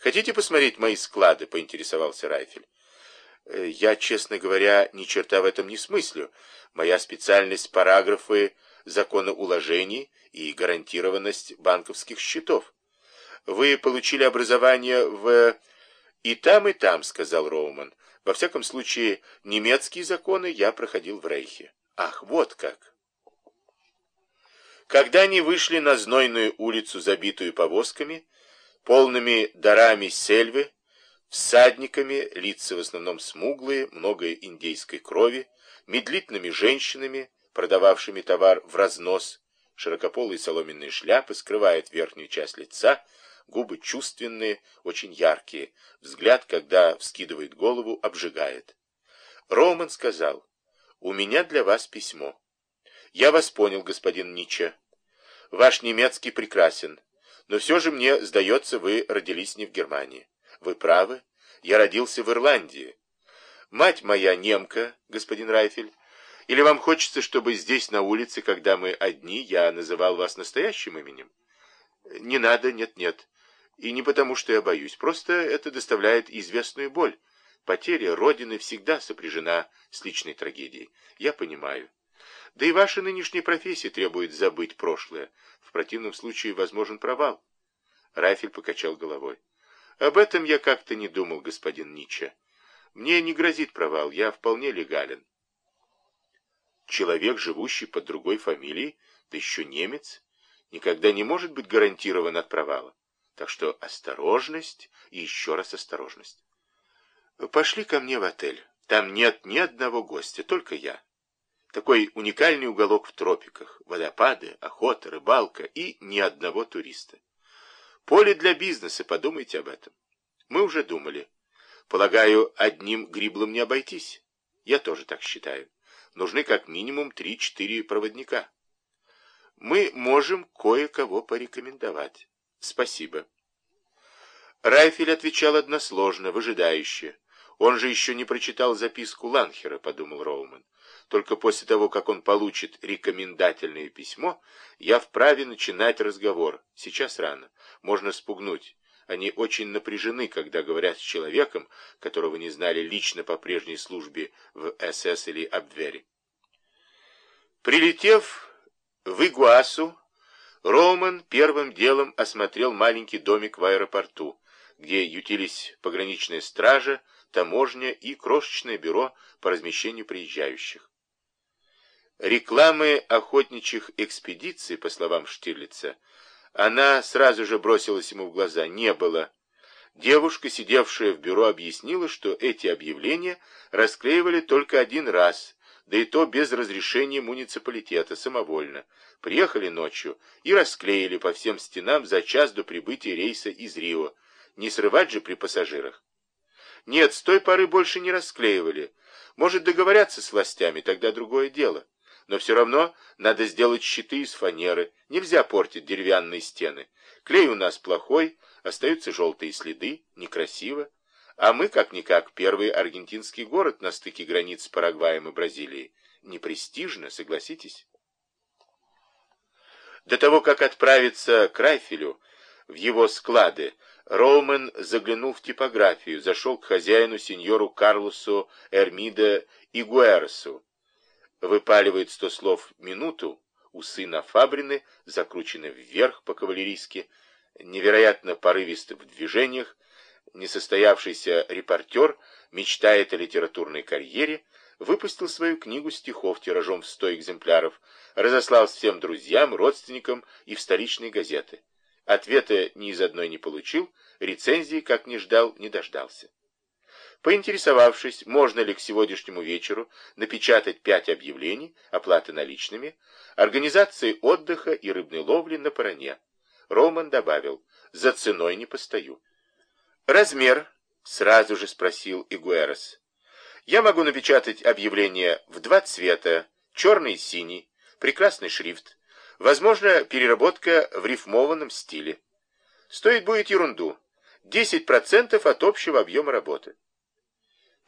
Хотите посмотреть мои склады?» — поинтересовался Райфель. «Э, «Я, честно говоря, ни черта в этом не смыслю. Моя специальность — параграфы закона уложений и гарантированность банковских счетов. Вы получили образование в... «И там, и там», — сказал Роуман. «Во всяком случае, немецкие законы я проходил в Рейхе». «Ах, вот как!» Когда они вышли на знойную улицу, забитую повозками, полными дарами сельвы, всадниками, лица в основном смуглые, много индейской крови, медлительными женщинами, продававшими товар в разнос, широкополые соломенные шляпы скрывают верхнюю часть лица, губы чувственные, очень яркие, взгляд, когда вскидывает голову, обжигает. Роман сказал, «У меня для вас письмо». «Я вас понял, господин Ниче. Ваш немецкий прекрасен, но все же мне, сдается, вы родились не в Германии. Вы правы, я родился в Ирландии. Мать моя немка, господин Райфель. Или вам хочется, чтобы здесь, на улице, когда мы одни, я называл вас настоящим именем? Не надо, нет-нет. И не потому, что я боюсь. Просто это доставляет известную боль. Потеря Родины всегда сопряжена с личной трагедией. Я понимаю. Да и ваша нынешняя профессия требует забыть прошлое. В противном случае возможен провал. Рафель покачал головой. Об этом я как-то не думал, господин Ниче. Мне не грозит провал, я вполне легален. Человек, живущий под другой фамилией, да еще немец, никогда не может быть гарантирован от провала. Так что осторожность и еще раз осторожность. Пошли ко мне в отель. Там нет ни одного гостя, только я. Такой уникальный уголок в тропиках. Водопады, охота, рыбалка и ни одного туриста. Поле для бизнеса, подумайте об этом. Мы уже думали. Полагаю, одним гриблом не обойтись. Я тоже так считаю. Нужны как минимум 3-4 проводника. Мы можем кое-кого порекомендовать. Спасибо. Райфель отвечал односложно, выжидающе. Он же еще не прочитал записку Ланхера, подумал Роуман. Только после того, как он получит рекомендательное письмо, я вправе начинать разговор. Сейчас рано. Можно спугнуть. Они очень напряжены, когда говорят с человеком, которого не знали лично по прежней службе в СС или Абвере. Прилетев в Игуасу, Роман первым делом осмотрел маленький домик в аэропорту, где ютились пограничная стража, таможня и крошечное бюро по размещению приезжающих. Рекламы охотничьих экспедиций, по словам Штирлица, она сразу же бросилась ему в глаза, не было. Девушка, сидевшая в бюро, объяснила, что эти объявления расклеивали только один раз – да и то без разрешения муниципалитета, самовольно. Приехали ночью и расклеили по всем стенам за час до прибытия рейса из Рио. Не срывать же при пассажирах. Нет, с той поры больше не расклеивали. Может договорятся с властями, тогда другое дело. Но все равно надо сделать щиты из фанеры. Нельзя портить деревянные стены. Клей у нас плохой, остаются желтые следы, некрасиво. А мы, как-никак, первый аргентинский город на стыке границ с Парагваем и Бразилией. Непрестижно, согласитесь? До того, как отправиться к Райфелю в его склады, Роумен заглянул в типографию, зашел к хозяину, сеньору Карлосу Эрмида Игуэрсу. Выпаливает сто слов в минуту, усы нафабрины, закручены вверх по-кавалерийски, невероятно порывисты в движениях, несостоявшийся репортер мечтает о литературной карьере, выпустил свою книгу стихов тиражом в сто экземпляров, разослал всем друзьям, родственникам и в столичные газеты. Ответа ни из одной не получил, рецензии, как не ждал, не дождался. Поинтересовавшись, можно ли к сегодняшнему вечеру напечатать пять объявлений, оплаты наличными, организации отдыха и рыбной ловли на Паране, Роман добавил, за ценой не постою. «Размер?» — сразу же спросил Игуэрос. «Я могу напечатать объявление в два цвета, черный и синий, прекрасный шрифт, возможно, переработка в рифмованном стиле. Стоит будет ерунду, 10% от общего объема работы».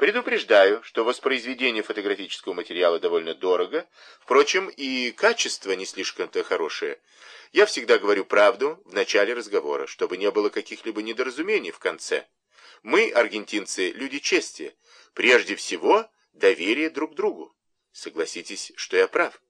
Предупреждаю, что воспроизведение фотографического материала довольно дорого, впрочем, и качество не слишком-то хорошее. Я всегда говорю правду в начале разговора, чтобы не было каких-либо недоразумений в конце. Мы, аргентинцы, люди чести. Прежде всего, доверие друг другу. Согласитесь, что я прав.